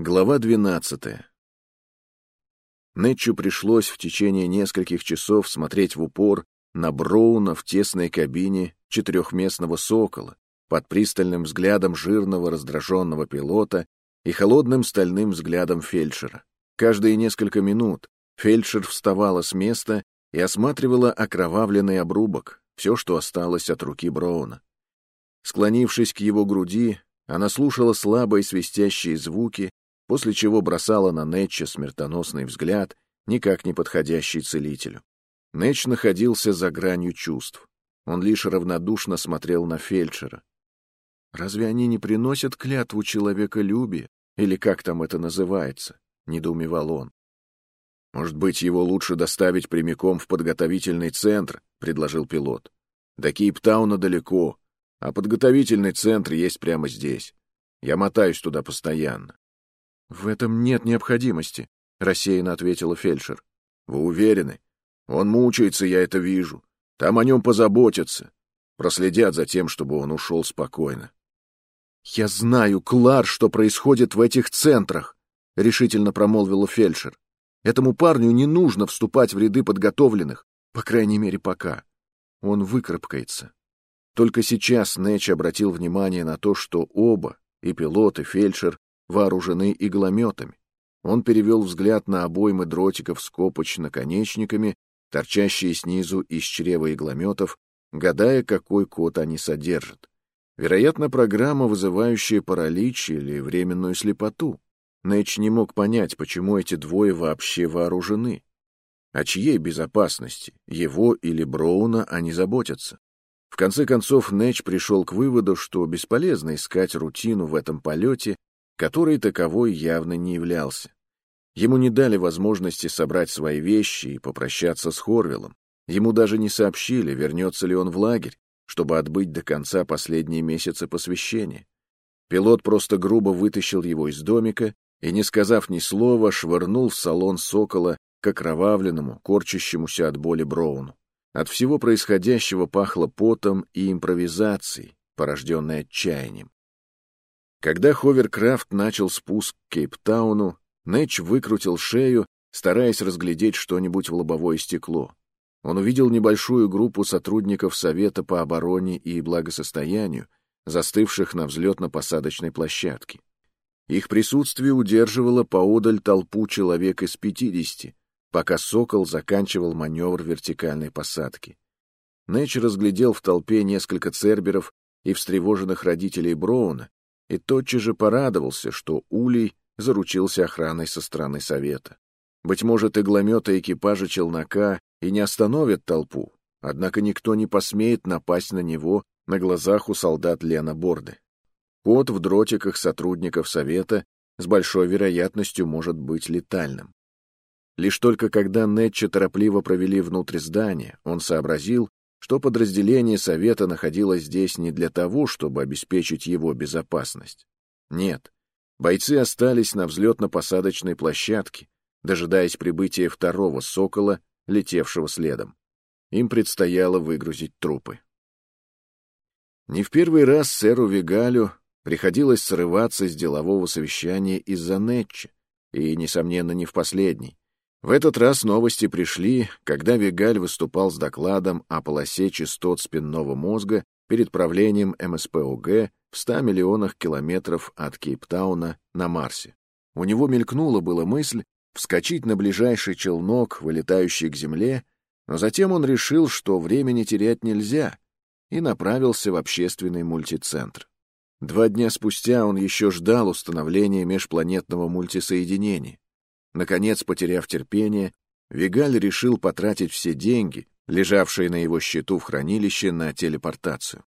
Глава двенадцатая. Нетчу пришлось в течение нескольких часов смотреть в упор на Броуна в тесной кабине четырехместного «Сокола» под пристальным взглядом жирного раздраженного пилота и холодным стальным взглядом фельдшера. Каждые несколько минут фельдшер вставала с места и осматривала окровавленный обрубок, все, что осталось от руки Броуна. Склонившись к его груди, она слушала слабые свистящие звуки, после чего бросала на Нетча смертоносный взгляд, никак не подходящий целителю. Нэтч находился за гранью чувств. Он лишь равнодушно смотрел на фельдшера. «Разве они не приносят клятву человеколюбия, или как там это называется?» — недоумевал он. «Может быть, его лучше доставить прямиком в подготовительный центр», — предложил пилот. «До Кейптауна далеко, а подготовительный центр есть прямо здесь. Я мотаюсь туда постоянно». «В этом нет необходимости», — рассеянно ответила фельдшер. «Вы уверены? Он мучается, я это вижу. Там о нем позаботятся. Проследят за тем, чтобы он ушел спокойно». «Я знаю, Клар, что происходит в этих центрах», — решительно промолвила фельдшер. «Этому парню не нужно вступать в ряды подготовленных, по крайней мере, пока. Он выкарабкается». Только сейчас Нэч обратил внимание на то, что оба, и пилот, и фельдшер, вооружены иглометами. Он перевел взгляд на обоймы дротиков с копоч-наконечниками, торчащие снизу из чрева иглометов, гадая, какой код они содержат. Вероятно, программа, вызывающая паралич или временную слепоту. Нэч не мог понять, почему эти двое вообще вооружены. О чьей безопасности, его или Броуна, они заботятся? В конце концов, Нэч пришел к выводу, что бесполезно искать рутину в этом полете, который таковой явно не являлся. Ему не дали возможности собрать свои вещи и попрощаться с Хорвиллом. Ему даже не сообщили, вернется ли он в лагерь, чтобы отбыть до конца последние месяцы посвящения. Пилот просто грубо вытащил его из домика и, не сказав ни слова, швырнул в салон «Сокола» к окровавленному, корчащемуся от боли Броуну. От всего происходящего пахло потом и импровизацией, порожденной отчаянием. Когда Ховеркрафт начал спуск к Кейптауну, Нэтч выкрутил шею, стараясь разглядеть что-нибудь в лобовое стекло. Он увидел небольшую группу сотрудников Совета по обороне и благосостоянию, застывших на взлетно-посадочной площадке. Их присутствие удерживало поодаль толпу человек из пятидесяти, пока «Сокол» заканчивал маневр вертикальной посадки. Нэч разглядел в толпе несколько церберов и встревоженных родителей Броуна и тотчас же порадовался, что Улей заручился охраной со стороны Совета. Быть может, иглометы экипажа челнока и не остановят толпу, однако никто не посмеет напасть на него на глазах у солдат Лена Борды. Код в дротиках сотрудников Совета с большой вероятностью может быть летальным. Лишь только когда Нетча торопливо провели внутрь здания, он сообразил, что подразделение Совета находилось здесь не для того, чтобы обеспечить его безопасность. Нет, бойцы остались на взлетно-посадочной площадке, дожидаясь прибытия второго «Сокола», летевшего следом. Им предстояло выгрузить трупы. Не в первый раз сэру Вигалю приходилось срываться с делового совещания из-за Нетча, и, несомненно, не в последний. В этот раз новости пришли, когда Вигаль выступал с докладом о полосе частот спинного мозга перед правлением МСПОГ в 100 миллионах километров от Кейптауна на Марсе. У него мелькнула была мысль вскочить на ближайший челнок, вылетающий к земле, но затем он решил, что времени терять нельзя, и направился в общественный мультицентр. Два дня спустя он еще ждал установления межпланетного мультисоединения. Наконец, потеряв терпение, Вигаль решил потратить все деньги, лежавшие на его счету в хранилище, на телепортацию.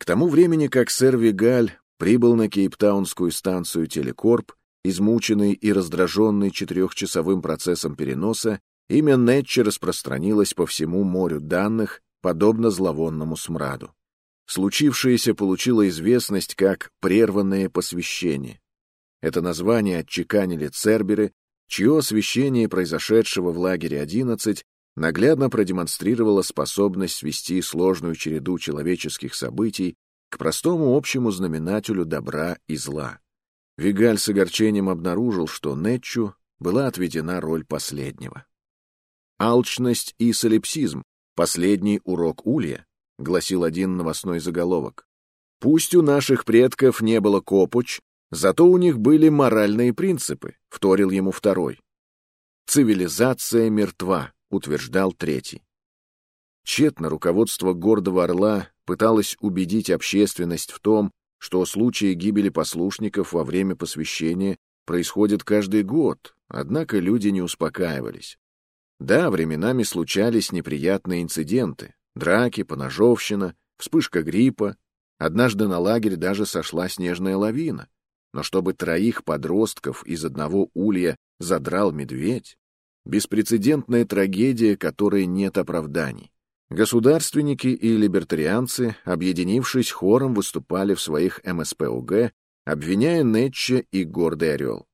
К тому времени, как сэр Вигаль прибыл на Кейптаунскую станцию Телекорп, Измученный и раздраженный четырехчасовым процессом переноса, имя Нетча распространилось по всему морю данных, подобно зловонному смраду. Случившееся получило известность как «прерванное посвящение». Это название отчеканили церберы, чье освещение произошедшего в лагере 11 наглядно продемонстрировало способность свести сложную череду человеческих событий к простому общему знаменателю добра и зла. Вигаль с огорчением обнаружил, что Нетчу была отведена роль последнего. «Алчность и солипсизм — последний урок Улья», — гласил один новостной заголовок. «Пусть у наших предков не было копуч, зато у них были моральные принципы», — вторил ему второй. «Цивилизация мертва», — утверждал третий. Тщетно руководство гордого орла пыталось убедить общественность в том, что случаи гибели послушников во время посвящения происходят каждый год, однако люди не успокаивались. Да, временами случались неприятные инциденты, драки, поножовщина, вспышка гриппа. Однажды на лагерь даже сошла снежная лавина. Но чтобы троих подростков из одного улья задрал медведь, беспрецедентная трагедия, которой нет оправданий. Государственники и либертарианцы, объединившись хором, выступали в своих МСПУГ, обвиняя Нетча и Гордый Орел.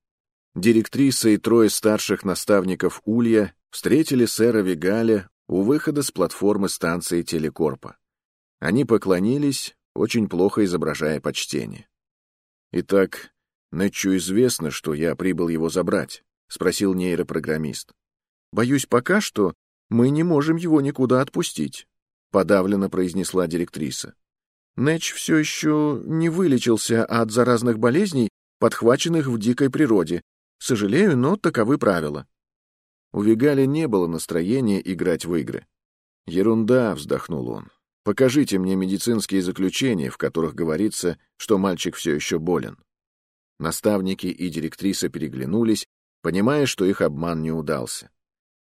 Директриса и трое старших наставников Улья встретили сэра Вигаля у выхода с платформы станции Телекорпа. Они поклонились, очень плохо изображая почтение. «Итак, Нетчу известно, что я прибыл его забрать», — спросил нейропрограммист. «Боюсь, пока что мы не можем его никуда отпустить», — подавленно произнесла директриса. Нэч все еще не вылечился от заразных болезней, подхваченных в дикой природе. Сожалею, но таковы правила. У Вигаля не было настроения играть в игры. «Ерунда», — вздохнул он. «Покажите мне медицинские заключения, в которых говорится, что мальчик все еще болен». Наставники и директриса переглянулись, понимая, что их обман не удался.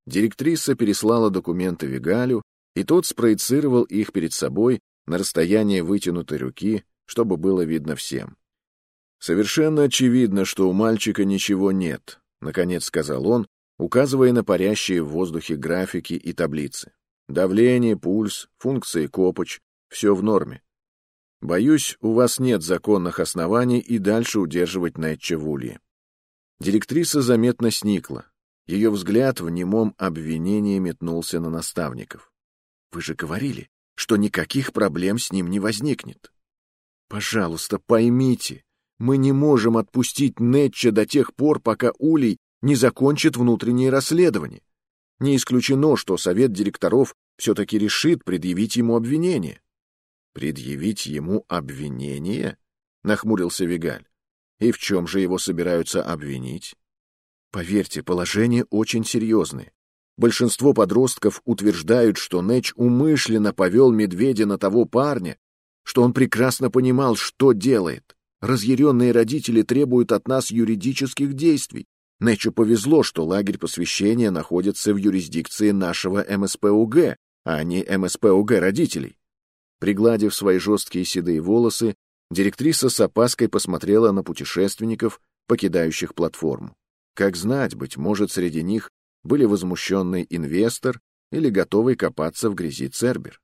Директриса переслала документы Вигалю, и тот спроецировал их перед собой на расстояние вытянутой руки, чтобы было видно всем. «Совершенно очевидно, что у мальчика ничего нет», — наконец сказал он, указывая на парящие в воздухе графики и таблицы. «Давление, пульс, функции копоч — все в норме. Боюсь, у вас нет законных оснований и дальше удерживать Нэтча в улье». Директриса заметно сникла, ее взгляд в немом обвинении метнулся на наставников. «Вы же говорили, что никаких проблем с ним не возникнет. Пожалуйста, поймите, мы не можем отпустить Нетча до тех пор, пока Улей не закончит внутреннее расследование. Не исключено, что совет директоров все-таки решит предъявить ему обвинение. «Предъявить ему обвинение?» — нахмурился Вигаль. «И в чем же его собираются обвинить?» Поверьте, положение очень серьезное. Большинство подростков утверждают, что Нэч умышленно повел медведя на того парня, что он прекрасно понимал, что делает. Разъяренные родители требуют от нас юридических действий. Нэчу повезло, что лагерь посвящения находится в юрисдикции нашего МСПУГ, а не МСПУГ родителей. Пригладив свои жесткие седые волосы, директриса с опаской посмотрела на путешественников, покидающих платформу. Как знать, быть может, среди них были возмущенный инвестор или готовый копаться в грязи Цербер.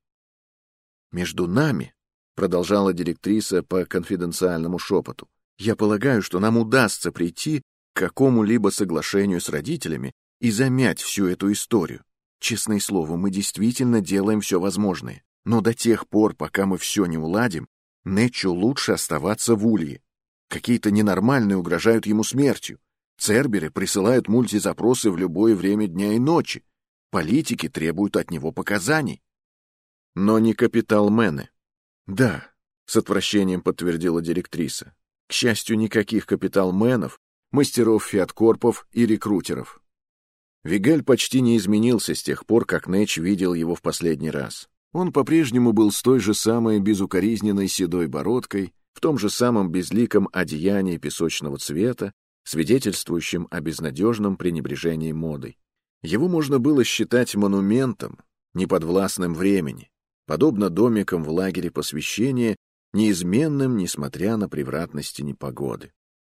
«Между нами», — продолжала директриса по конфиденциальному шепоту, «я полагаю, что нам удастся прийти какому-либо соглашению с родителями и замять всю эту историю. Честное слово, мы действительно делаем все возможное. Но до тех пор, пока мы все не уладим, Нетчу лучше оставаться в улье. Какие-то ненормальные угрожают ему смертью. Церберы присылают мультизапросы в любое время дня и ночи. Политики требуют от него показаний. Но не капиталмены. Да, с отвращением подтвердила директриса. К счастью, никаких капиталменов, мастеров фиаткорпов и рекрутеров. Вигаль почти не изменился с тех пор, как Нэч видел его в последний раз. Он по-прежнему был с той же самой безукоризненной седой бородкой, в том же самом безликом одеянии песочного цвета, свидетельствующим о безнадежном пренебрежении модой. Его можно было считать монументом, неподвластным времени, подобно домикам в лагере посвящения, неизменным, несмотря на превратности непогоды.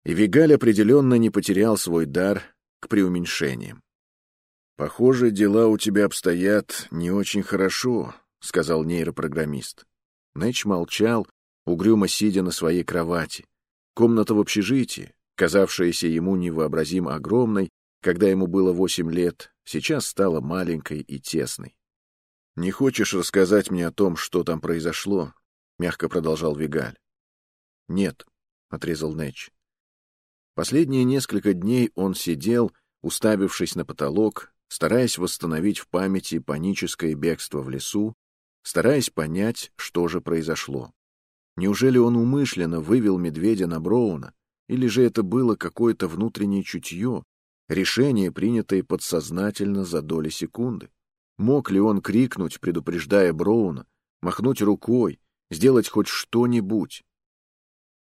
И Вигаль определенно не потерял свой дар к преуменьшениям. «Похоже, дела у тебя обстоят не очень хорошо», — сказал нейропрограммист. Нэч молчал, угрюмо сидя на своей кровати. Комната в общежитии, казавшаяся ему невообразимо огромной, когда ему было восемь лет, сейчас стала маленькой и тесной. «Не хочешь рассказать мне о том, что там произошло?» — мягко продолжал Вигаль. «Нет», — отрезал Нэч. Последние несколько дней он сидел, уставившись на потолок, стараясь восстановить в памяти паническое бегство в лесу, стараясь понять, что же произошло. Неужели он умышленно вывел медведя на Броуна, или же это было какое-то внутреннее чутье, решение, принятое подсознательно за доли секунды? Мог ли он крикнуть, предупреждая Броуна, махнуть рукой, сделать хоть что-нибудь?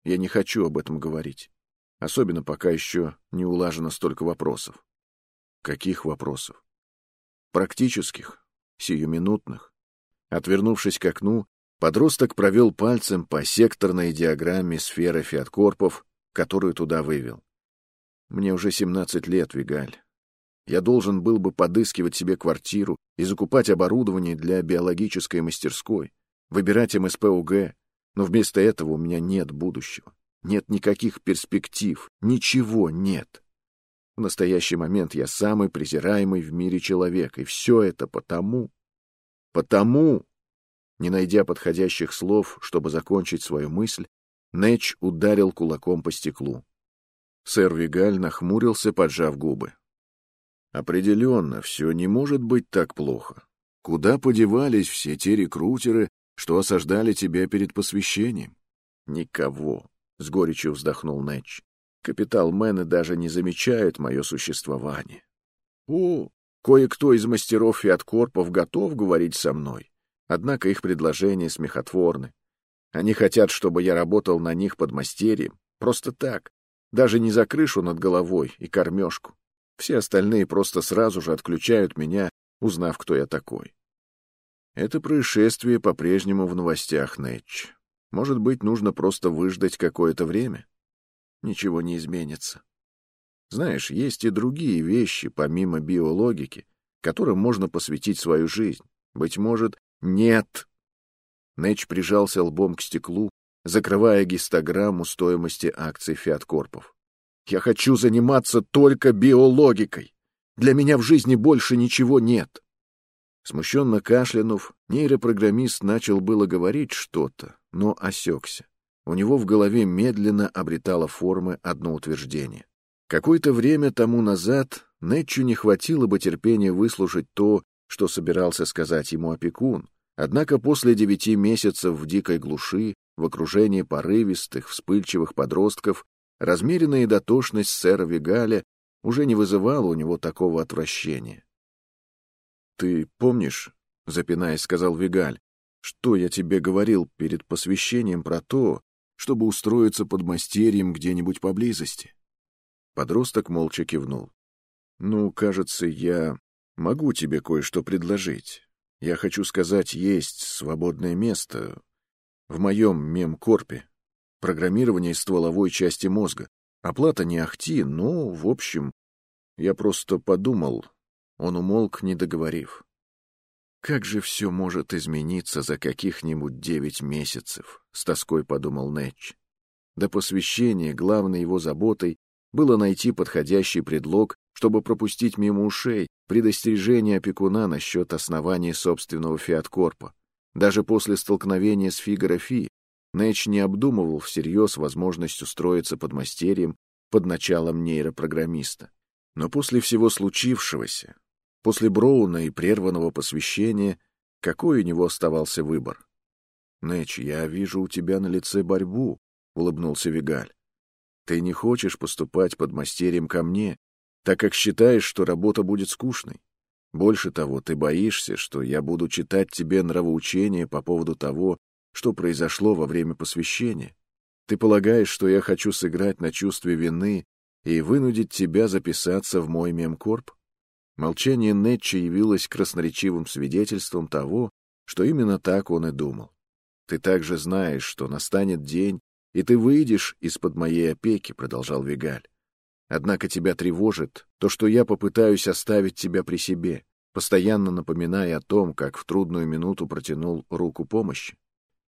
Я не хочу об этом говорить, особенно пока еще не улажено столько вопросов. Каких вопросов? Практических, сиюминутных. Отвернувшись к окну, подросток провел пальцем по секторной диаграмме сферы фиаткорпов, которую туда вывел. Мне уже 17 лет, Вигаль. Я должен был бы подыскивать себе квартиру и закупать оборудование для биологической мастерской, выбирать МСП-УГ, но вместо этого у меня нет будущего. Нет никаких перспектив, ничего нет. В настоящий момент я самый презираемый в мире человек, и все это потому... Потому... Не найдя подходящих слов, чтобы закончить свою мысль, Нэч ударил кулаком по стеклу. Сэр Вигаль нахмурился, поджав губы. Определенно, все не может быть так плохо. Куда подевались все те рекрутеры, что осаждали тебя перед посвящением? Никого, — с горечью вздохнул Нэтч. Капиталмены даже не замечают мое существование. О, кое-кто из мастеров Фиаткорпов готов говорить со мной, однако их предложения смехотворны. Они хотят, чтобы я работал на них под мастерием, просто так, даже не за крышу над головой и кормежку. Все остальные просто сразу же отключают меня, узнав, кто я такой. Это происшествие по-прежнему в новостях, Нэтч. Может быть, нужно просто выждать какое-то время? ничего не изменится. Знаешь, есть и другие вещи, помимо биологики, которым можно посвятить свою жизнь. Быть может, нет. Нэч прижался лбом к стеклу, закрывая гистограмму стоимости акций Фиаткорпов. Я хочу заниматься только биологикой. Для меня в жизни больше ничего нет. Смущенно кашлянув, нейропрограммист начал было говорить что-то, но осекся. У него в голове медленно обретало формы одно утверждение. Какое-то время тому назад Нетчу не хватило бы терпения выслушать то, что собирался сказать ему опекун, однако после девяти месяцев в дикой глуши, в окружении порывистых, вспыльчивых подростков, размеренная дотошность сэра Вигаля уже не вызывала у него такого отвращения. «Ты помнишь, — запинаясь, сказал Вигаль, — что я тебе говорил перед посвящением про то, чтобы устроиться под мастерьем где-нибудь поблизости. Подросток молча кивнул. «Ну, кажется, я могу тебе кое-что предложить. Я хочу сказать, есть свободное место в моем мемкорпе. Программирование стволовой части мозга. Оплата не ахти, но, в общем, я просто подумал...» Он умолк, не договорив. Как же все может измениться за каких-нибудь девять месяцев, — с тоской подумал Нэтч. До посвящения главной его заботой было найти подходящий предлог, чтобы пропустить мимо ушей предостережение опекуна насчет основания собственного фиаткорпа. Даже после столкновения с Фигаро Фи Нэтч не обдумывал всерьез возможность устроиться под мастерием под началом нейропрограммиста. Но после всего случившегося После Броуна и прерванного посвящения какой у него оставался выбор? «Нэч, я вижу у тебя на лице борьбу», — улыбнулся Вигаль. «Ты не хочешь поступать под мастерием ко мне, так как считаешь, что работа будет скучной. Больше того, ты боишься, что я буду читать тебе нравоучения по поводу того, что произошло во время посвящения. Ты полагаешь, что я хочу сыграть на чувстве вины и вынудить тебя записаться в мой мемкорп? Молчание Нетча явилось красноречивым свидетельством того, что именно так он и думал. «Ты также знаешь, что настанет день, и ты выйдешь из-под моей опеки», — продолжал Вигаль. «Однако тебя тревожит то, что я попытаюсь оставить тебя при себе, постоянно напоминая о том, как в трудную минуту протянул руку помощи.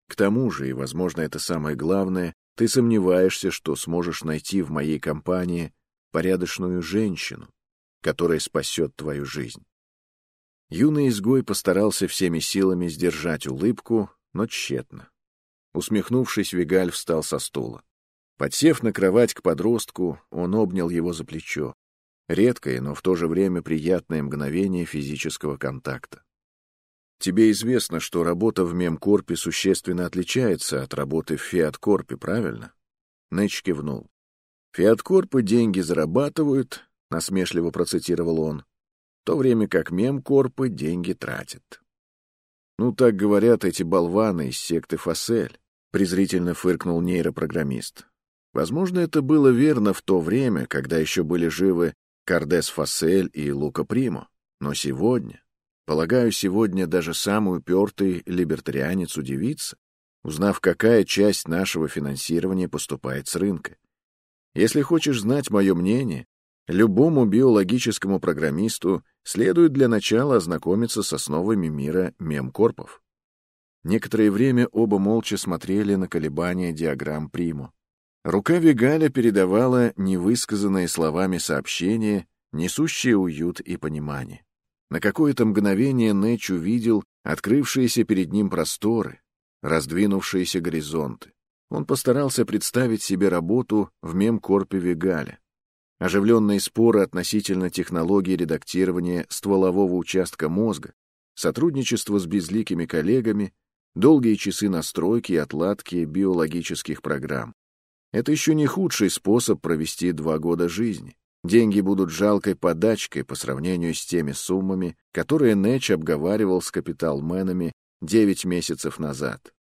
К тому же, и, возможно, это самое главное, ты сомневаешься, что сможешь найти в моей компании порядочную женщину, которая спасет твою жизнь. Юный изгой постарался всеми силами сдержать улыбку, но тщетно. Усмехнувшись, Вигаль встал со стула. Подсев на кровать к подростку, он обнял его за плечо. Редкое, но в то же время приятное мгновение физического контакта. Тебе известно, что работа в мемкорпе существенно отличается от работы в фиаткорпе, правильно? Нэч кивнул. Фиаткорпы деньги зарабатывают, насмешливо процитировал он, в то время как мемкорпы деньги тратят. Ну, так говорят эти болваны из секты Фасель, презрительно фыркнул нейропрограммист. Возможно, это было верно в то время, когда еще были живы Кардес Фасель и Лука Примо. Но сегодня, полагаю, сегодня даже самый упертый либертарианец удивится, узнав, какая часть нашего финансирования поступает с рынка. Если хочешь знать мое мнение, любому биологическому программисту следует для начала ознакомиться с основами мира мемкорпов. Некоторое время оба молча смотрели на колебания диаграмм Приму. Рука Вигаля передавала невысказанные словами сообщения, несущие уют и понимание. На какое-то мгновение Нэч увидел открывшиеся перед ним просторы, раздвинувшиеся горизонты. Он постарался представить себе работу в мемкорпе Вигаля. Оживленные споры относительно технологии редактирования стволового участка мозга, сотрудничество с безликими коллегами, долгие часы настройки и отладки биологических программ. Это еще не худший способ провести два года жизни. Деньги будут жалкой подачкой по сравнению с теми суммами, которые Нэч обговаривал с капиталменами девять месяцев назад.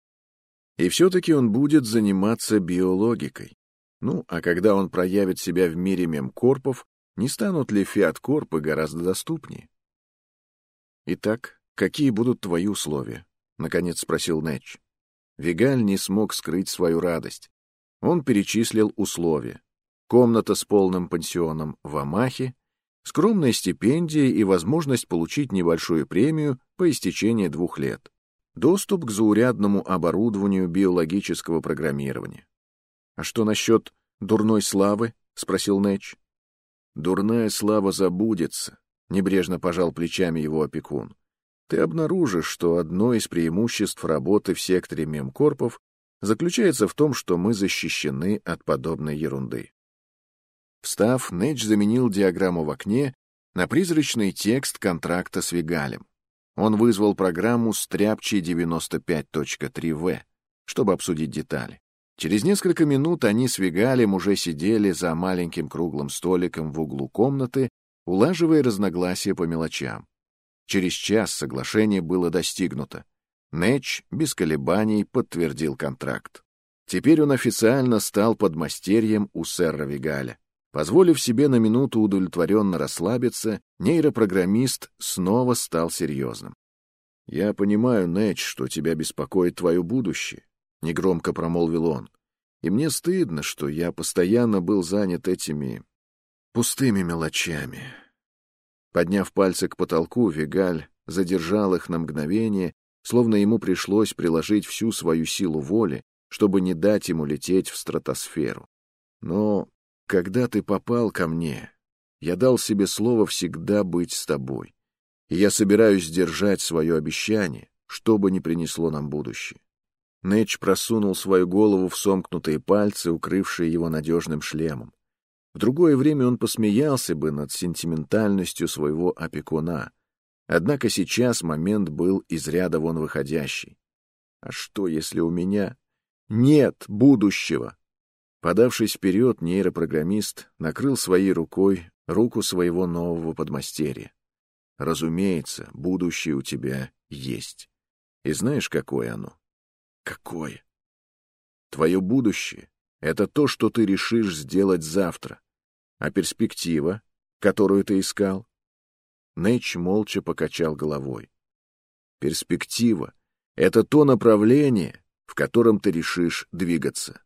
И все-таки он будет заниматься биологикой. Ну, а когда он проявит себя в мире мемкорпов, не станут ли фиаткорпы гораздо доступнее? «Итак, какие будут твои условия?» — наконец спросил Нэч. Вигаль не смог скрыть свою радость. Он перечислил условия. Комната с полным пансионом в Амахе, скромная стипендия и возможность получить небольшую премию по истечении двух лет. Доступ к заурядному оборудованию биологического программирования. «А что насчет дурной славы?» — спросил Нэч. «Дурная слава забудется», — небрежно пожал плечами его опекун. «Ты обнаружишь, что одно из преимуществ работы в секторе мемкорпов заключается в том, что мы защищены от подобной ерунды. Встав, Нэдж заменил диаграмму в окне на призрачный текст контракта с Вигалем. Он вызвал программу Стряпчий 95.3В, чтобы обсудить детали. Через несколько минут они с Вигалем уже сидели за маленьким круглым столиком в углу комнаты, улаживая разногласия по мелочам. Через час соглашение было достигнуто. Нэч без колебаний подтвердил контракт. Теперь он официально стал подмастерьем у сэра Вигаля. Позволив себе на минуту удовлетворенно расслабиться, нейропрограммист снова стал серьезным. «Я понимаю, Нэч, что тебя беспокоит твое будущее», — негромко промолвил он. «И мне стыдно, что я постоянно был занят этими пустыми мелочами». Подняв пальцы к потолку, Вигаль задержал их на мгновение словно ему пришлось приложить всю свою силу воли, чтобы не дать ему лететь в стратосферу. Но когда ты попал ко мне, я дал себе слово всегда быть с тобой, и я собираюсь сдержать свое обещание, что бы ни принесло нам будущее. Нэч просунул свою голову в сомкнутые пальцы, укрывшие его надежным шлемом. В другое время он посмеялся бы над сентиментальностью своего опекуна, Однако сейчас момент был из ряда вон выходящий. А что, если у меня нет будущего? Подавшись вперед, нейропрограммист накрыл своей рукой руку своего нового подмастерья. Разумеется, будущее у тебя есть. И знаешь, какое оно? Какое? Твое будущее — это то, что ты решишь сделать завтра. А перспектива, которую ты искал, Нэч молча покачал головой. Перспектива — это то направление, в котором ты решишь двигаться.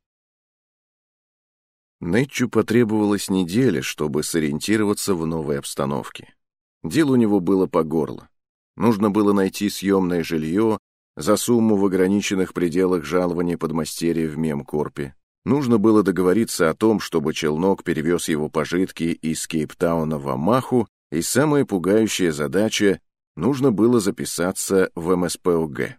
Нэтчу потребовалась неделя, чтобы сориентироваться в новой обстановке. Дел у него было по горло. Нужно было найти съемное жилье за сумму в ограниченных пределах жалования подмастерья в Мемкорпе. Нужно было договориться о том, чтобы челнок перевез его пожитки из Кейптауна в Амаху и самая пугающая задача — нужно было записаться в МСПОГ.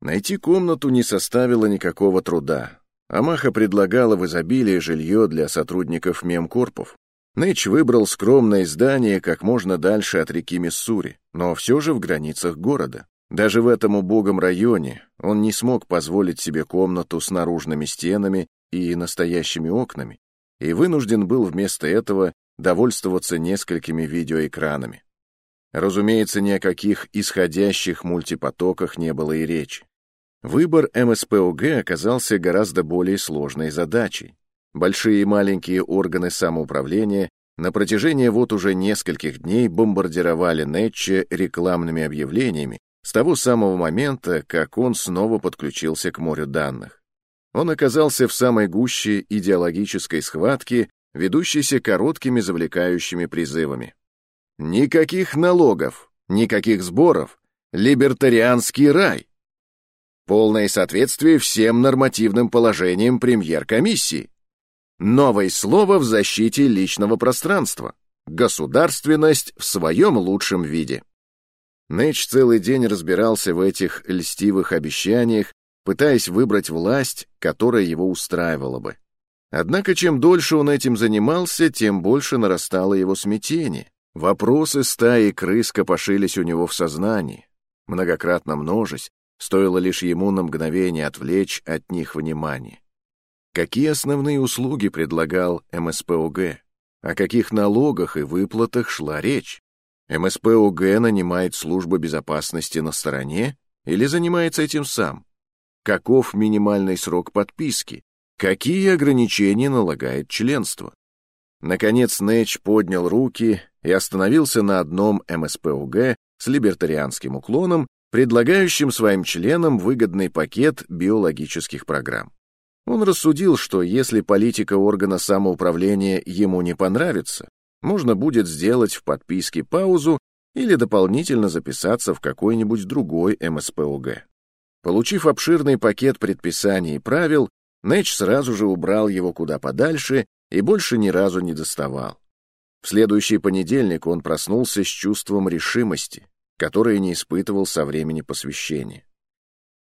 Найти комнату не составило никакого труда. Амаха предлагала в изобилии жилье для сотрудников мемкорпов. Нэч выбрал скромное здание как можно дальше от реки Миссури, но все же в границах города. Даже в этом убогом районе он не смог позволить себе комнату с наружными стенами и настоящими окнами, и вынужден был вместо этого довольствоваться несколькими видеоэкранами. Разумеется, ни о каких исходящих мультипотоках не было и речи. Выбор МСПОГ оказался гораздо более сложной задачей. Большие и маленькие органы самоуправления на протяжении вот уже нескольких дней бомбардировали Нетче рекламными объявлениями с того самого момента, как он снова подключился к морю данных. Он оказался в самой гуще идеологической схватки, ведущейся короткими завлекающими призывами. Никаких налогов, никаких сборов, либертарианский рай. Полное соответствие всем нормативным положениям премьер-комиссии. Новое слово в защите личного пространства. Государственность в своем лучшем виде. Нэч целый день разбирался в этих льстивых обещаниях, пытаясь выбрать власть, которая его устраивала бы. Однако чем дольше он этим занимался, тем больше нарастало его смятение. Вопросы стаи крыс копошились у него в сознании, многократно множась, стоило лишь ему на мгновение отвлечь от них внимание. Какие основные услуги предлагал МСПОГ? О каких налогах и выплатах шла речь? МСПОГ нанимает службу безопасности на стороне или занимается этим сам? Каков минимальный срок подписки? Какие ограничения налагает членство? Наконец Нэч поднял руки и остановился на одном МСПОГ с либертарианским уклоном, предлагающим своим членам выгодный пакет биологических программ. Он рассудил, что если политика органа самоуправления ему не понравится, можно будет сделать в подписке паузу или дополнительно записаться в какой-нибудь другой МСПОГ. Получив обширный пакет предписаний и правил, Нэч сразу же убрал его куда подальше и больше ни разу не доставал. В следующий понедельник он проснулся с чувством решимости, которое не испытывал со времени посвящения.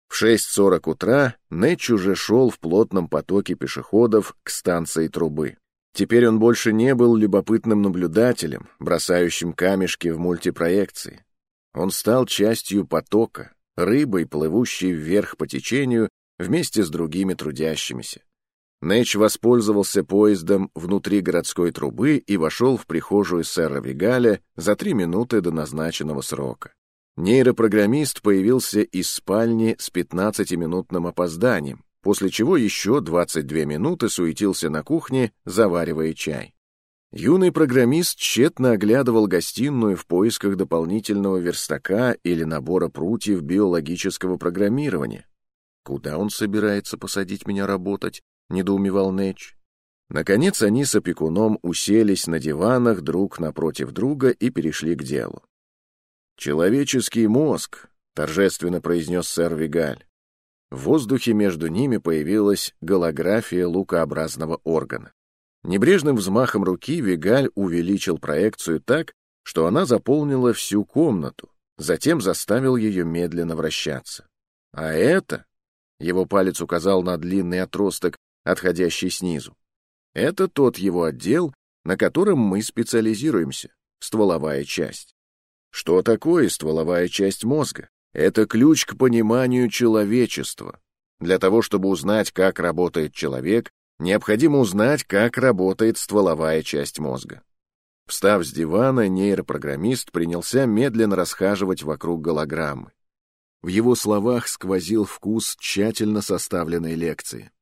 В 6.40 утра Нэтч уже шел в плотном потоке пешеходов к станции трубы. Теперь он больше не был любопытным наблюдателем, бросающим камешки в мультипроекции. Он стал частью потока, рыбой, плывущей вверх по течению вместе с другими трудящимися. Нэч воспользовался поездом внутри городской трубы и вошел в прихожую сэра Вигаля за три минуты до назначенного срока. Нейропрограммист появился из спальни с 15-минутным опозданием, после чего еще 22 минуты суетился на кухне, заваривая чай. Юный программист тщетно оглядывал гостиную в поисках дополнительного верстака или набора прутьев биологического программирования. Куда он собирается посадить меня работать? недоумевал Нэч. Наконец они с опекуном уселись на диванах друг напротив друга и перешли к делу. «Человеческий мозг», — торжественно произнес сэр Вигаль. В воздухе между ними появилась голография лукообразного органа. Небрежным взмахом руки Вигаль увеличил проекцию так, что она заполнила всю комнату, затем заставил ее медленно вращаться. А это, его палец указал на длинный отросток, отходящий снизу. Это тот его отдел, на котором мы специализируемся, стволовая часть. Что такое стволовая часть мозга? Это ключ к пониманию человечества. Для того, чтобы узнать, как работает человек, необходимо узнать, как работает стволовая часть мозга. Встав с дивана, нейропрограммист принялся медленно расхаживать вокруг голограммы. В его словах сквозил вкус тщательно составленной лекции.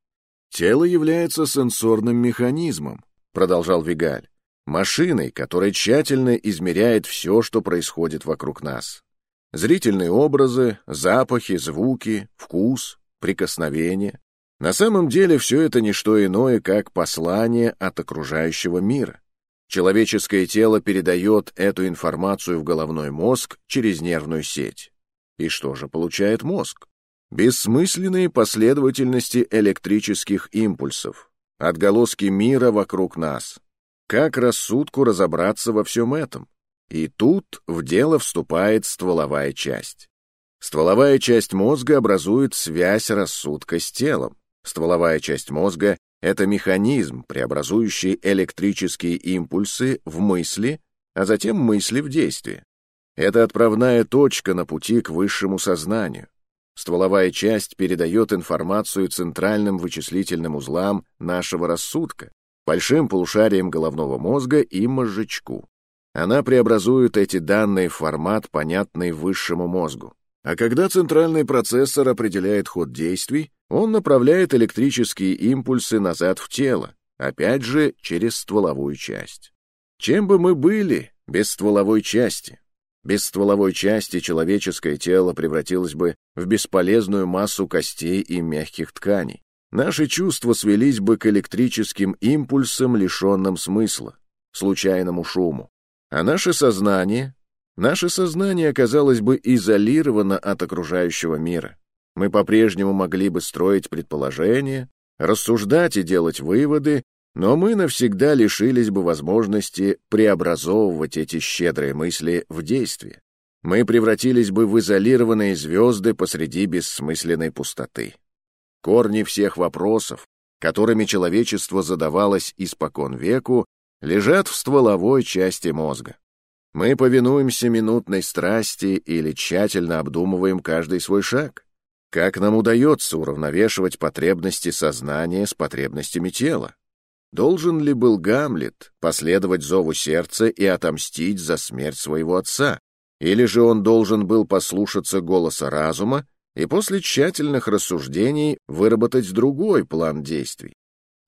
Тело является сенсорным механизмом, продолжал Вигаль, машиной, которая тщательно измеряет все, что происходит вокруг нас. Зрительные образы, запахи, звуки, вкус, прикосновение. На самом деле все это не что иное, как послание от окружающего мира. Человеческое тело передает эту информацию в головной мозг через нервную сеть. И что же получает мозг? Бессмысленные последовательности электрических импульсов, отголоски мира вокруг нас. Как рассудку разобраться во всем этом? И тут в дело вступает стволовая часть. Стволовая часть мозга образует связь рассудка с телом, Стволовая часть мозга — это механизм, преобразующий электрические импульсы в мысли, а затем мысли в действие. Это отправная точка на пути к высшему сознанию. Стволовая часть передает информацию центральным вычислительным узлам нашего рассудка, большим полушариям головного мозга и мозжечку. Она преобразует эти данные в формат, понятный высшему мозгу. А когда центральный процессор определяет ход действий, он направляет электрические импульсы назад в тело, опять же через стволовую часть. Чем бы мы были без стволовой части? Без стволовой части человеческое тело превратилось бы в бесполезную массу костей и мягких тканей. Наши чувства свелись бы к электрическим импульсам, лишенным смысла, случайному шуму. А наше сознание, наше сознание оказалось бы изолировано от окружающего мира. Мы по-прежнему могли бы строить предположения, рассуждать и делать выводы, но мы навсегда лишились бы возможности преобразовывать эти щедрые мысли в действие. Мы превратились бы в изолированные звезды посреди бессмысленной пустоты. Корни всех вопросов, которыми человечество задавалось испокон веку, лежат в стволовой части мозга. Мы повинуемся минутной страсти или тщательно обдумываем каждый свой шаг. Как нам удается уравновешивать потребности сознания с потребностями тела? Должен ли был Гамлет последовать зову сердца и отомстить за смерть своего отца? Или же он должен был послушаться голоса разума и после тщательных рассуждений выработать другой план действий?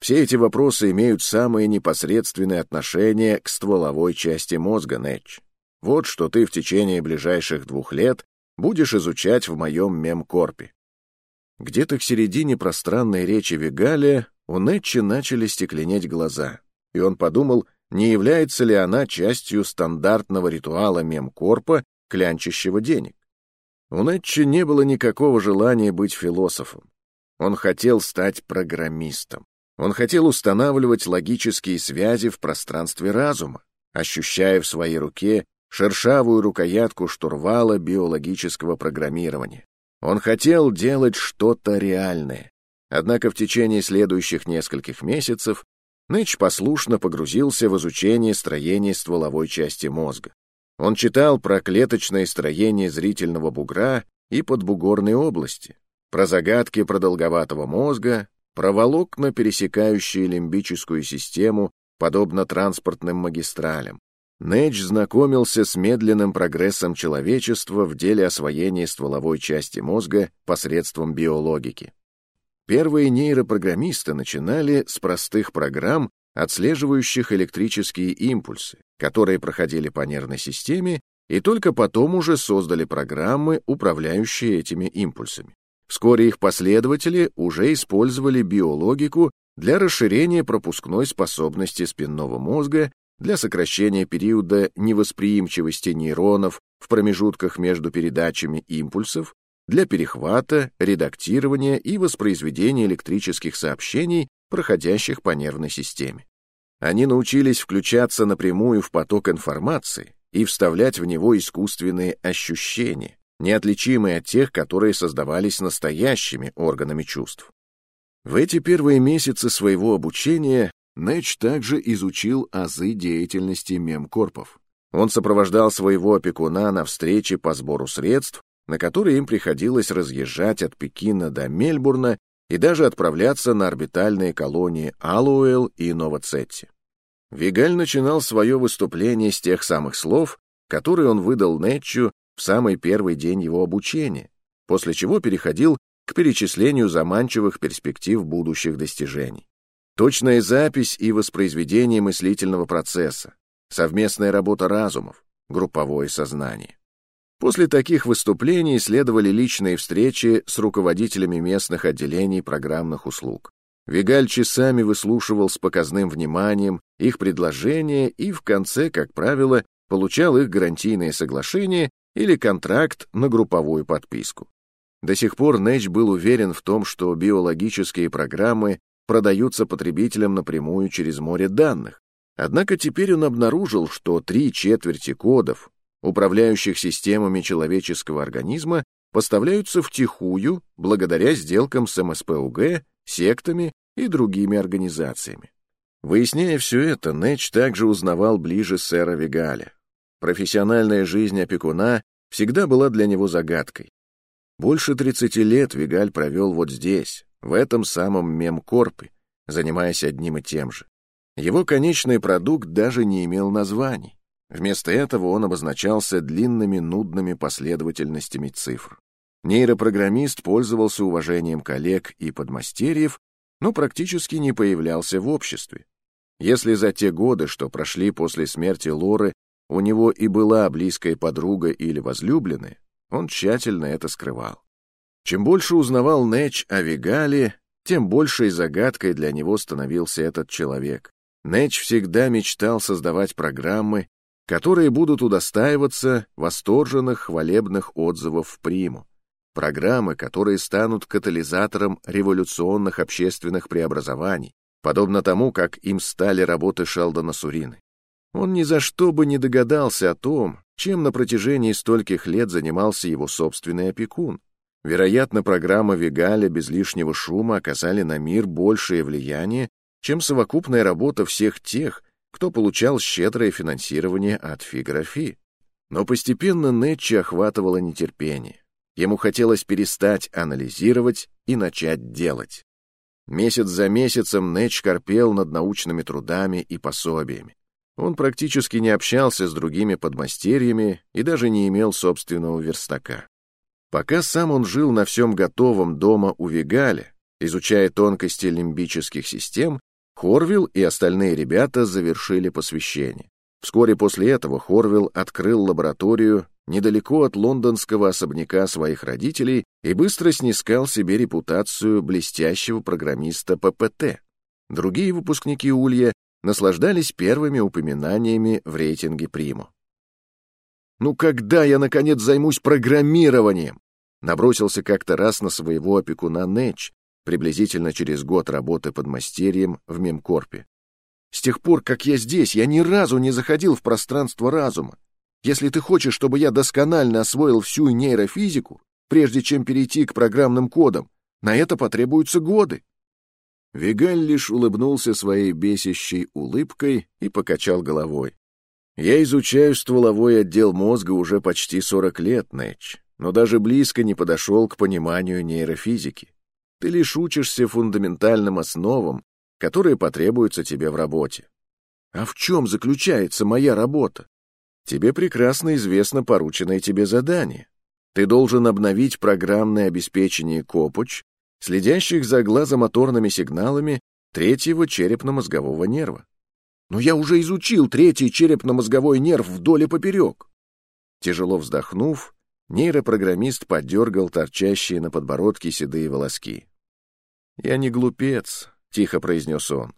Все эти вопросы имеют самое непосредственное отношение к стволовой части мозга, Нэтч. Вот что ты в течение ближайших двух лет будешь изучать в моем мемкорпе. Где-то к середине пространной речи Вигалия у Нэтчи начали стекленеть глаза, и он подумал, не является ли она частью стандартного ритуала мемкорпа, клянчащего денег. У Нэтчи не было никакого желания быть философом. Он хотел стать программистом. Он хотел устанавливать логические связи в пространстве разума, ощущая в своей руке шершавую рукоятку штурвала биологического программирования. Он хотел делать что-то реальное, Однако в течение следующих нескольких месяцев Нэч послушно погрузился в изучение строения стволовой части мозга. Он читал про клеточное строение зрительного бугра и подбугорной области, про загадки продолговатого мозга, про волокна, пересекающие лимбическую систему, подобно транспортным магистралям. Нэдж знакомился с медленным прогрессом человечества в деле освоения стволовой части мозга посредством биологики. Первые нейропрограммисты начинали с простых программ, отслеживающих электрические импульсы, которые проходили по нервной системе, и только потом уже создали программы, управляющие этими импульсами. Вскоре их последователи уже использовали биологику для расширения пропускной способности спинного мозга, для сокращения периода невосприимчивости нейронов в промежутках между передачами импульсов, для перехвата, редактирования и воспроизведения электрических сообщений, проходящих по нервной системе. Они научились включаться напрямую в поток информации и вставлять в него искусственные ощущения, неотличимые от тех, которые создавались настоящими органами чувств. В эти первые месяцы своего обучения Нэч также изучил азы деятельности мемкорпов. Он сопровождал своего опекуна на встрече по сбору средств на которые им приходилось разъезжать от Пекина до Мельбурна и даже отправляться на орбитальные колонии Алуэл и Новоцетти. Вигаль начинал свое выступление с тех самых слов, которые он выдал Нетчу в самый первый день его обучения, после чего переходил к перечислению заманчивых перспектив будущих достижений. Точная запись и воспроизведение мыслительного процесса, совместная работа разумов, групповое сознание. После таких выступлений следовали личные встречи с руководителями местных отделений программных услуг. Вигаль часами выслушивал с показным вниманием их предложения и в конце, как правило, получал их гарантийное соглашение или контракт на групповую подписку. До сих пор Нэч был уверен в том, что биологические программы продаются потребителям напрямую через море данных. Однако теперь он обнаружил, что три четверти кодов, управляющих системами человеческого организма, поставляются втихую благодаря сделкам с МСПУГ сектами и другими организациями. Выясняя все это, Нэч также узнавал ближе сэра Вигаля. Профессиональная жизнь опекуна всегда была для него загадкой. Больше 30 лет Вигаль провел вот здесь, в этом самом мемкорпе, занимаясь одним и тем же. Его конечный продукт даже не имел названий. Вместо этого он обозначался длинными нудными последовательностями цифр. Нейропрограммист пользовался уважением коллег и подмастерьев, но практически не появлялся в обществе. Если за те годы, что прошли после смерти Лоры, у него и была близкая подруга или возлюбленная, он тщательно это скрывал. Чем больше узнавал Нэч о Вигале, тем большей загадкой для него становился этот человек. Нэч всегда мечтал создавать программы, которые будут удостаиваться восторженных хвалебных отзывов в приму. Программы, которые станут катализатором революционных общественных преобразований, подобно тому, как им стали работы Шелдона Сурины. Он ни за что бы не догадался о том, чем на протяжении стольких лет занимался его собственный опекун. Вероятно, программа Вигаля без лишнего шума оказали на мир большее влияние, чем совокупная работа всех тех, кто получал щедрое финансирование от Фиграфи. Но постепенно Нетчи охватывало нетерпение. Ему хотелось перестать анализировать и начать делать. Месяц за месяцем Нэтч корпел над научными трудами и пособиями. Он практически не общался с другими подмастерьями и даже не имел собственного верстака. Пока сам он жил на всем готовом дома у Вигаля, изучая тонкости лимбических систем, Хорвилл и остальные ребята завершили посвящение. Вскоре после этого Хорвилл открыл лабораторию недалеко от лондонского особняка своих родителей и быстро снискал себе репутацию блестящего программиста ППТ. Другие выпускники Улья наслаждались первыми упоминаниями в рейтинге Приму. «Ну когда я, наконец, займусь программированием?» Набросился как-то раз на своего опекуна Нэтч, приблизительно через год работы под мастерьем в Мемкорпе. «С тех пор, как я здесь, я ни разу не заходил в пространство разума. Если ты хочешь, чтобы я досконально освоил всю нейрофизику, прежде чем перейти к программным кодам, на это потребуются годы. Вигаль лишь улыбнулся своей бесящей улыбкой и покачал головой. «Я изучаю стволовой отдел мозга уже почти 40 лет, Нэтч, но даже близко не подошел к пониманию нейрофизики. Ты лишь учишься фундаментальным основам, которые потребуются тебе в работе. А в чем заключается моя работа? Тебе прекрасно известно порученное тебе задание. Ты должен обновить программное обеспечение Копуч, следящих за глазомоторными сигналами третьего черепно-мозгового нерва. Но я уже изучил третий черепно-мозговой нерв вдоль и поперек. Тяжело вздохнув, нейропрограммист подергал торчащие на подбородке седые волоски. «Я не глупец», — тихо произнес он.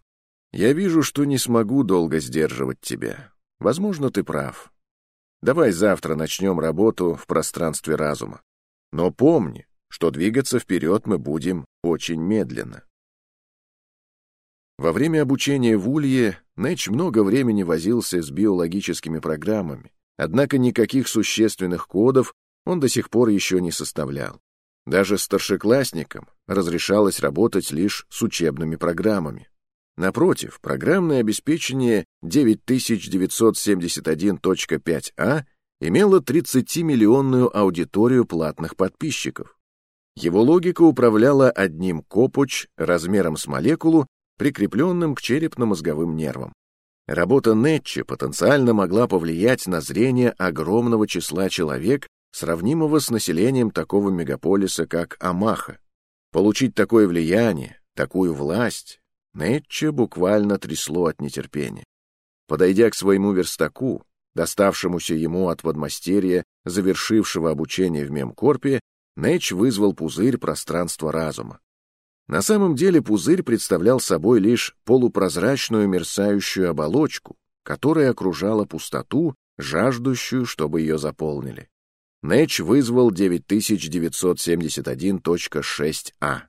«Я вижу, что не смогу долго сдерживать тебя. Возможно, ты прав. Давай завтра начнем работу в пространстве разума. Но помни, что двигаться вперед мы будем очень медленно. Во время обучения в Улье Нэч много времени возился с биологическими программами, однако никаких существенных кодов он до сих пор еще не составлял. Даже старшеклассникам разрешалось работать лишь с учебными программами. Напротив, программное обеспечение 9971.5а имело 30-миллионную аудиторию платных подписчиков. Его логика управляла одним копуч размером с молекулу, прикрепленным к черепно-мозговым нервам. Работа Нетчи потенциально могла повлиять на зрение огромного числа человек, сравнимого с населением такого мегаполиса, как Амаха. Получить такое влияние, такую власть, Нетча буквально трясло от нетерпения. Подойдя к своему верстаку, доставшемуся ему от подмастерья, завершившего обучение в Мемкорпе, Нэтч вызвал пузырь пространства разума. На самом деле пузырь представлял собой лишь полупрозрачную мерцающую оболочку, которая окружала пустоту, жаждущую, чтобы ее заполнили. Нэтч вызвал 9971.6а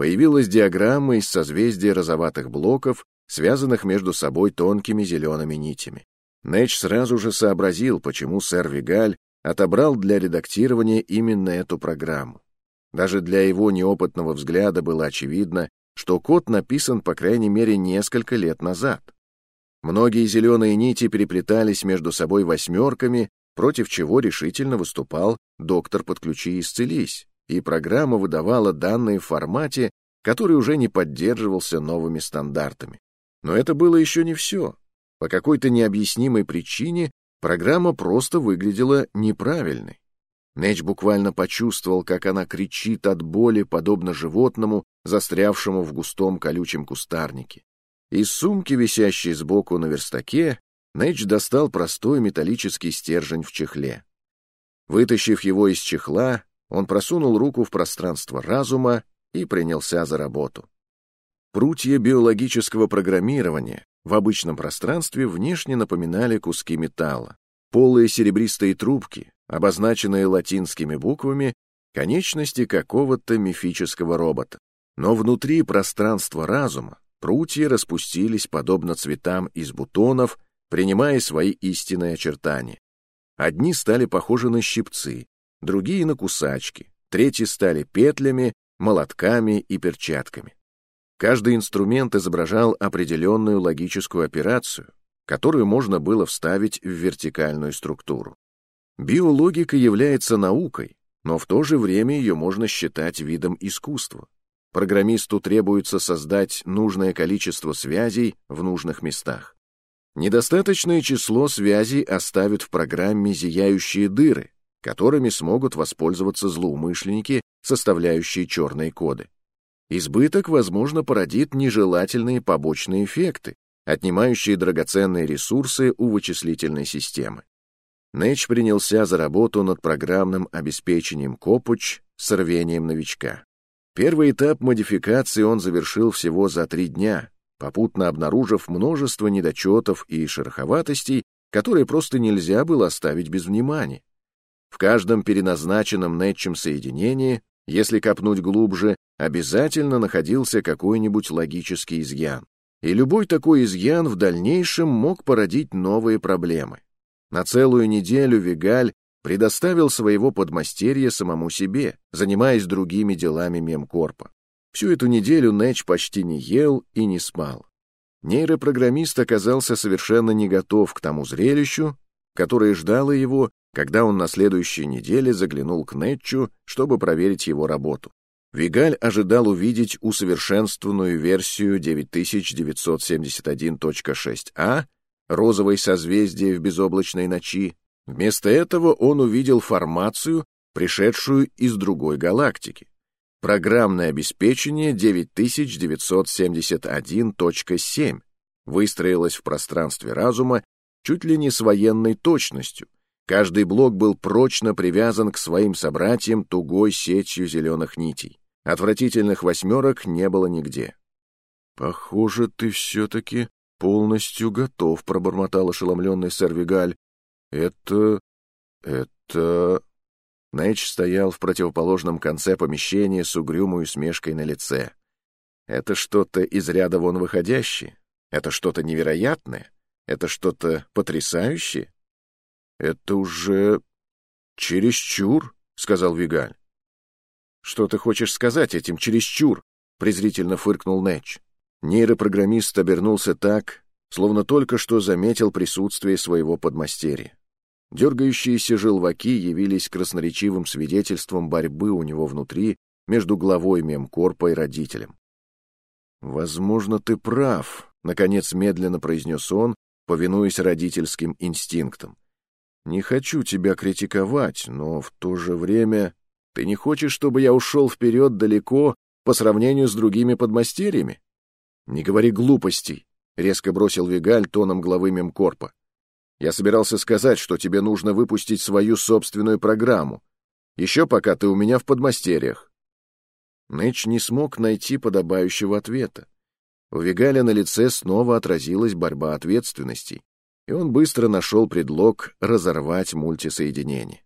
появилась диаграмма из созвездия розоватых блоков, связанных между собой тонкими зелеными нитями. Нэч сразу же сообразил, почему сэр Вигаль отобрал для редактирования именно эту программу. Даже для его неопытного взгляда было очевидно, что код написан по крайней мере несколько лет назад. Многие зеленые нити переплетались между собой восьмерками, против чего решительно выступал «Доктор, подключи и исцелись», и программа выдавала данные в формате, который уже не поддерживался новыми стандартами. Но это было еще не все. По какой-то необъяснимой причине программа просто выглядела неправильной. Нэч буквально почувствовал, как она кричит от боли, подобно животному, застрявшему в густом колючем кустарнике. Из сумки, висящей сбоку на верстаке, Нэч достал простой металлический стержень в чехле. Вытащив его из чехла, он просунул руку в пространство разума и принялся за работу. Прутья биологического программирования в обычном пространстве внешне напоминали куски металла. Полые серебристые трубки, обозначенные латинскими буквами, конечности какого-то мифического робота. Но внутри пространства разума прутья распустились подобно цветам из бутонов, принимая свои истинные очертания. Одни стали похожи на щипцы, другие — на кусачки, третьи стали петлями, молотками и перчатками. Каждый инструмент изображал определенную логическую операцию, которую можно было вставить в вертикальную структуру. Биологика является наукой, но в то же время ее можно считать видом искусства. Программисту требуется создать нужное количество связей в нужных местах. Недостаточное число связей оставит в программе зияющие дыры, которыми смогут воспользоваться злоумышленники, составляющие черные коды. Избыток, возможно, породит нежелательные побочные эффекты, отнимающие драгоценные ресурсы у вычислительной системы. Нэч принялся за работу над программным обеспечением Копуч с рвением новичка. Первый этап модификации он завершил всего за три дня, попутно обнаружив множество недочетов и шероховатостей, которые просто нельзя было оставить без внимания. В каждом переназначенном Нэтчем соединении, если копнуть глубже, обязательно находился какой-нибудь логический изъян. И любой такой изъян в дальнейшем мог породить новые проблемы. На целую неделю Вигаль предоставил своего подмастерья самому себе, занимаясь другими делами мемкорпа. Всю эту неделю Нэч почти не ел и не спал. Нейропрограммист оказался совершенно не готов к тому зрелищу, которое ждало его когда он на следующей неделе заглянул к Нетчу, чтобы проверить его работу. Вигаль ожидал увидеть усовершенствованную версию 9971.6а, розовое созвездие в безоблачной ночи. Вместо этого он увидел формацию, пришедшую из другой галактики. Программное обеспечение 9971.7 выстроилось в пространстве разума чуть ли не с военной точностью — Каждый блок был прочно привязан к своим собратьям тугой сетью зеленых нитей. Отвратительных восьмерок не было нигде. «Похоже, ты все-таки полностью готов», — пробормотал ошеломленный сэр Вигаль. «Это... это...» Нэч стоял в противоположном конце помещения с угрюмой усмешкой на лице. «Это что-то из ряда вон выходящее? Это что-то невероятное? Это что-то потрясающее?» «Это уже чересчур», — сказал Вигаль. «Что ты хочешь сказать этим чересчур?» — презрительно фыркнул Нэтч. Нейропрограммист обернулся так, словно только что заметил присутствие своего подмастерья. Дергающиеся желваки явились красноречивым свидетельством борьбы у него внутри между главой мемкорпа и родителем. «Возможно, ты прав», — наконец медленно произнес он, повинуясь родительским инстинктам. Не хочу тебя критиковать, но в то же время ты не хочешь, чтобы я ушел вперед далеко по сравнению с другими подмастерьями? Не говори глупостей, — резко бросил Вигаль тоном главы Мемкорпа. Я собирался сказать, что тебе нужно выпустить свою собственную программу. Еще пока ты у меня в подмастерьях. Нэч не смог найти подобающего ответа. У Вигаля на лице снова отразилась борьба ответственностей и он быстро нашел предлог разорвать мультисоединение.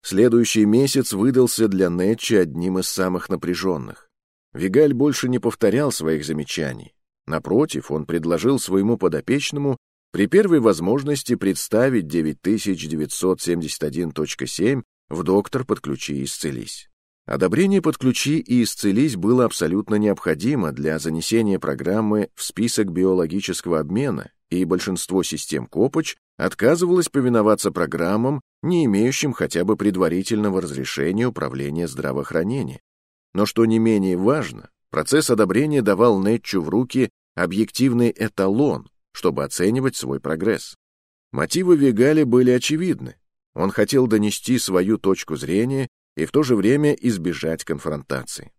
Следующий месяц выдался для Нетчи одним из самых напряженных. Вигаль больше не повторял своих замечаний. Напротив, он предложил своему подопечному при первой возможности представить 9971.7 в «Доктор, подключи и исцелись». Одобрение «Подключи и исцелись» было абсолютно необходимо для занесения программы в список биологического обмена, и большинство систем Копоч отказывалось повиноваться программам, не имеющим хотя бы предварительного разрешения управления здравоохранения. Но что не менее важно, процесс одобрения давал Нетчу в руки объективный эталон, чтобы оценивать свой прогресс. Мотивы Вегали были очевидны. Он хотел донести свою точку зрения и в то же время избежать конфронтации.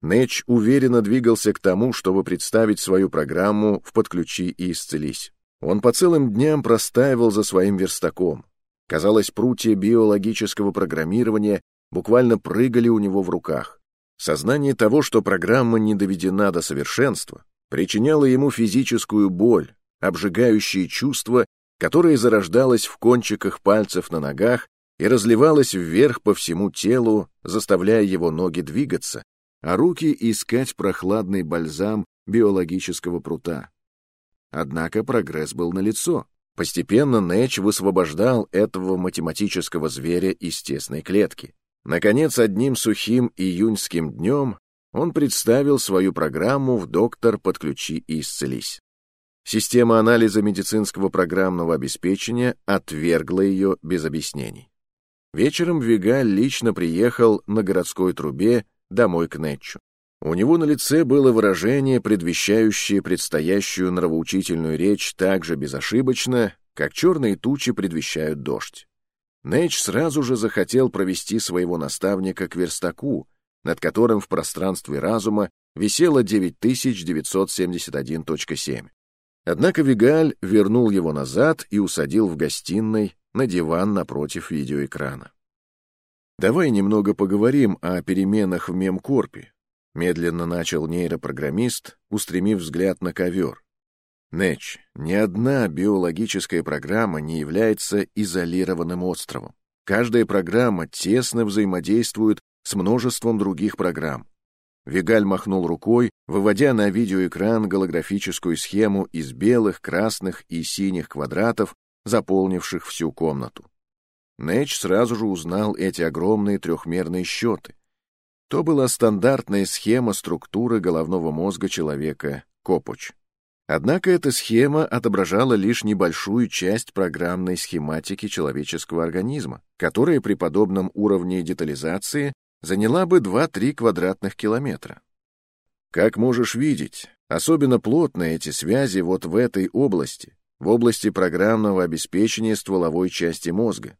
Нэч уверенно двигался к тому, чтобы представить свою программу в «Подключи и исцелись». Он по целым дням простаивал за своим верстаком. Казалось, прутья биологического программирования буквально прыгали у него в руках. Сознание того, что программа не доведена до совершенства, причиняло ему физическую боль, обжигающее чувство, которое зарождалось в кончиках пальцев на ногах и разливалось вверх по всему телу, заставляя его ноги двигаться, а руки искать прохладный бальзам биологического прута. Однако прогресс был налицо. Постепенно Нэч высвобождал этого математического зверя из тесной клетки. Наконец, одним сухим июньским днем он представил свою программу в «Доктор, подключи и исцелись». Система анализа медицинского программного обеспечения отвергла ее без объяснений. Вечером Вигаль лично приехал на городской трубе домой к Нетчу. У него на лице было выражение, предвещающее предстоящую нравоучительную речь так же безошибочно, как черные тучи предвещают дождь. Нэч сразу же захотел провести своего наставника к верстаку, над которым в пространстве разума висело 9971.7. Однако Вигаль вернул его назад и усадил в гостиной на диван напротив видеоэкрана. «Давай немного поговорим о переменах в мемкорпе», — медленно начал нейропрограммист, устремив взгляд на ковер. Нэч, ни одна биологическая программа не является изолированным островом. Каждая программа тесно взаимодействует с множеством других программ. Вигаль махнул рукой, выводя на видеоэкран голографическую схему из белых, красных и синих квадратов, заполнивших всю комнату. Нэч сразу же узнал эти огромные трехмерные счеты. То была стандартная схема структуры головного мозга человека Копоч. Однако эта схема отображала лишь небольшую часть программной схематики человеческого организма, которая при подобном уровне детализации заняла бы 2-3 квадратных километра. Как можешь видеть, особенно плотны эти связи вот в этой области, в области программного обеспечения стволовой части мозга.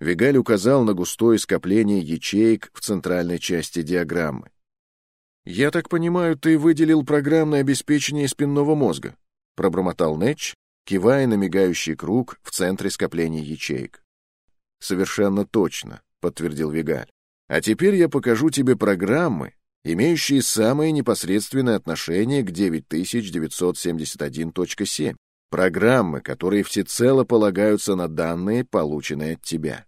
Вигаль указал на густое скопление ячеек в центральной части диаграммы. «Я так понимаю, ты выделил программное обеспечение спинного мозга», пробормотал Нэтч, кивая на мигающий круг в центре скопления ячеек. «Совершенно точно», — подтвердил Вигаль. «А теперь я покажу тебе программы, имеющие самое непосредственное отношение к 9971.7, программы, которые всецело полагаются на данные, полученные от тебя».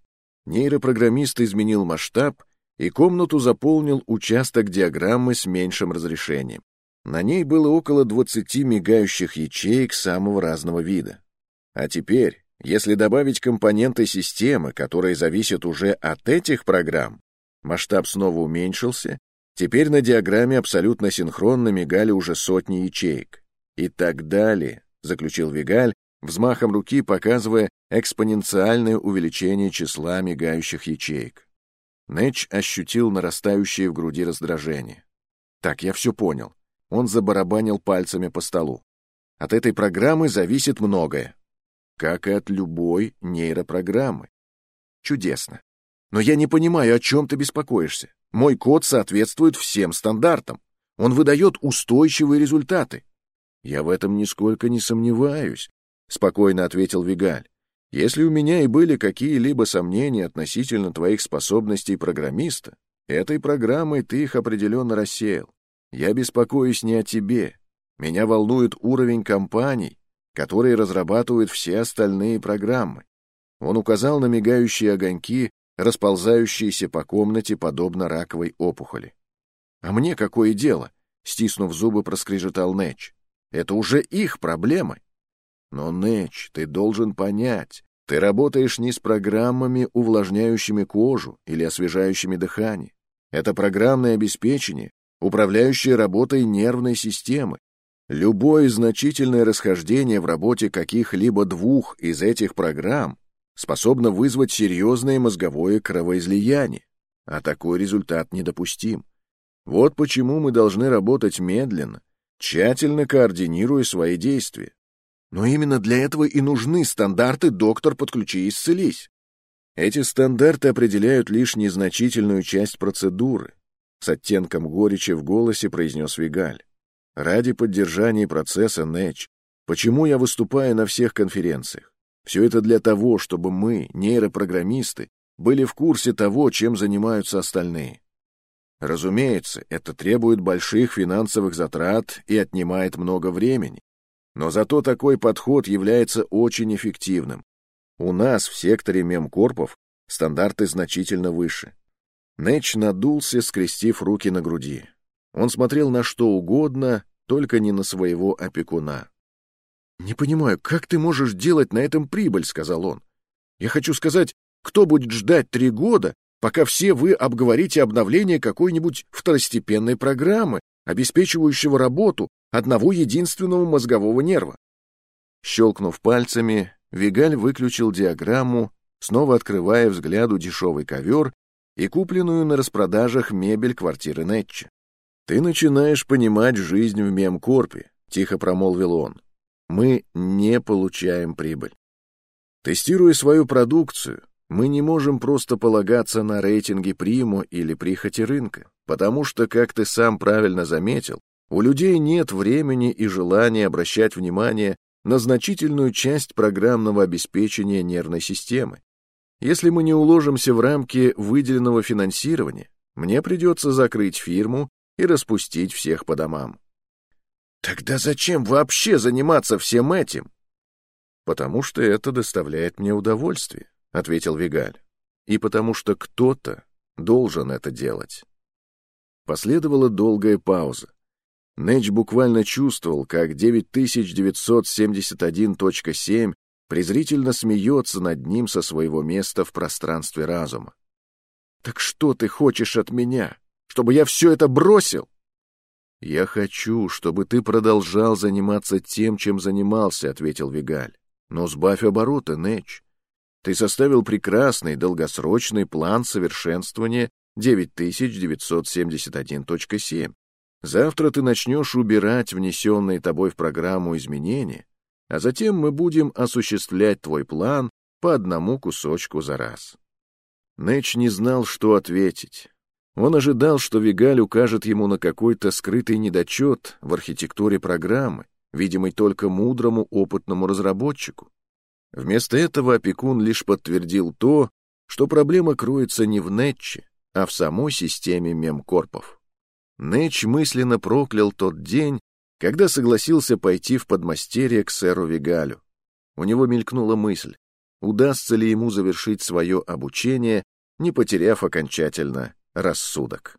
Нейропрограммист изменил масштаб, и комнату заполнил участок диаграммы с меньшим разрешением. На ней было около 20 мигающих ячеек самого разного вида. А теперь, если добавить компоненты системы, которые зависят уже от этих программ, масштаб снова уменьшился, теперь на диаграмме абсолютно синхронно мигали уже сотни ячеек. И так далее, заключил Вигаль, взмахом руки показывая экспоненциальное увеличение числа мигающих ячеек. Нэч ощутил нарастающее в груди раздражение. Так, я все понял. Он забарабанил пальцами по столу. От этой программы зависит многое. Как и от любой нейропрограммы. Чудесно. Но я не понимаю, о чем ты беспокоишься. Мой код соответствует всем стандартам. Он выдает устойчивые результаты. Я в этом нисколько не сомневаюсь, — спокойно ответил Вигаль. Если у меня и были какие-либо сомнения относительно твоих способностей программиста, этой программой ты их определенно рассеял. Я беспокоюсь не о тебе. Меня волнует уровень компаний, которые разрабатывают все остальные программы. Он указал на мигающие огоньки, расползающиеся по комнате подобно раковой опухоли. «А мне какое дело?» — стиснув зубы, проскрежетал Нэч. «Это уже их проблемы». «Но, Нэч, ты должен понять, ты работаешь не с программами, увлажняющими кожу или освежающими дыхание. Это программное обеспечение, управляющее работой нервной системы. Любое значительное расхождение в работе каких-либо двух из этих программ способно вызвать серьезное мозговое кровоизлияние, а такой результат недопустим. Вот почему мы должны работать медленно, тщательно координируя свои действия. Но именно для этого и нужны стандарты «доктор, подключи и исцелись». Эти стандарты определяют лишь незначительную часть процедуры, с оттенком горечи в голосе произнес Вигаль. Ради поддержания процесса НЭЧ, почему я выступаю на всех конференциях? Все это для того, чтобы мы, нейропрограммисты, были в курсе того, чем занимаются остальные. Разумеется, это требует больших финансовых затрат и отнимает много времени. Но зато такой подход является очень эффективным. У нас в секторе мемкорпов стандарты значительно выше. Нэч надулся, скрестив руки на груди. Он смотрел на что угодно, только не на своего опекуна. «Не понимаю, как ты можешь делать на этом прибыль?» — сказал он. «Я хочу сказать, кто будет ждать три года, пока все вы обговорите обновление какой-нибудь второстепенной программы, обеспечивающего работу одного единственного мозгового нерва. Щелкнув пальцами, Вигаль выключил диаграмму, снова открывая взгляду дешевый ковер и купленную на распродажах мебель квартиры Нетча. «Ты начинаешь понимать жизнь в мемкорпе», — тихо промолвил он. «Мы не получаем прибыль. Тестируя свою продукцию, мы не можем просто полагаться на рейтинги приму или прихоти рынка, потому что, как ты сам правильно заметил, у людей нет времени и желания обращать внимание на значительную часть программного обеспечения нервной системы. Если мы не уложимся в рамки выделенного финансирования, мне придется закрыть фирму и распустить всех по домам. Тогда зачем вообще заниматься всем этим? Потому что это доставляет мне удовольствие ответил Вигаль. И потому что кто-то должен это делать. Последовала долгая пауза. Нэч буквально чувствовал, как 9971.7 презрительно смеется над ним со своего места в пространстве разума. «Так что ты хочешь от меня? Чтобы я все это бросил?» «Я хочу, чтобы ты продолжал заниматься тем, чем занимался», — ответил Вигаль. «Но сбавь обороты, Нэч. Ты составил прекрасный долгосрочный план совершенствования 9971.7. Завтра ты начнешь убирать внесенные тобой в программу изменения, а затем мы будем осуществлять твой план по одному кусочку за раз. Нэч не знал, что ответить. Он ожидал, что Вигаль укажет ему на какой-то скрытый недочет в архитектуре программы, видимый только мудрому опытному разработчику. Вместо этого опекун лишь подтвердил то, что проблема кроется не в Нетче, а в самой системе мемкорпов. Нэтч мысленно проклял тот день, когда согласился пойти в подмастерье к сэру Вигалю. У него мелькнула мысль, удастся ли ему завершить свое обучение, не потеряв окончательно рассудок.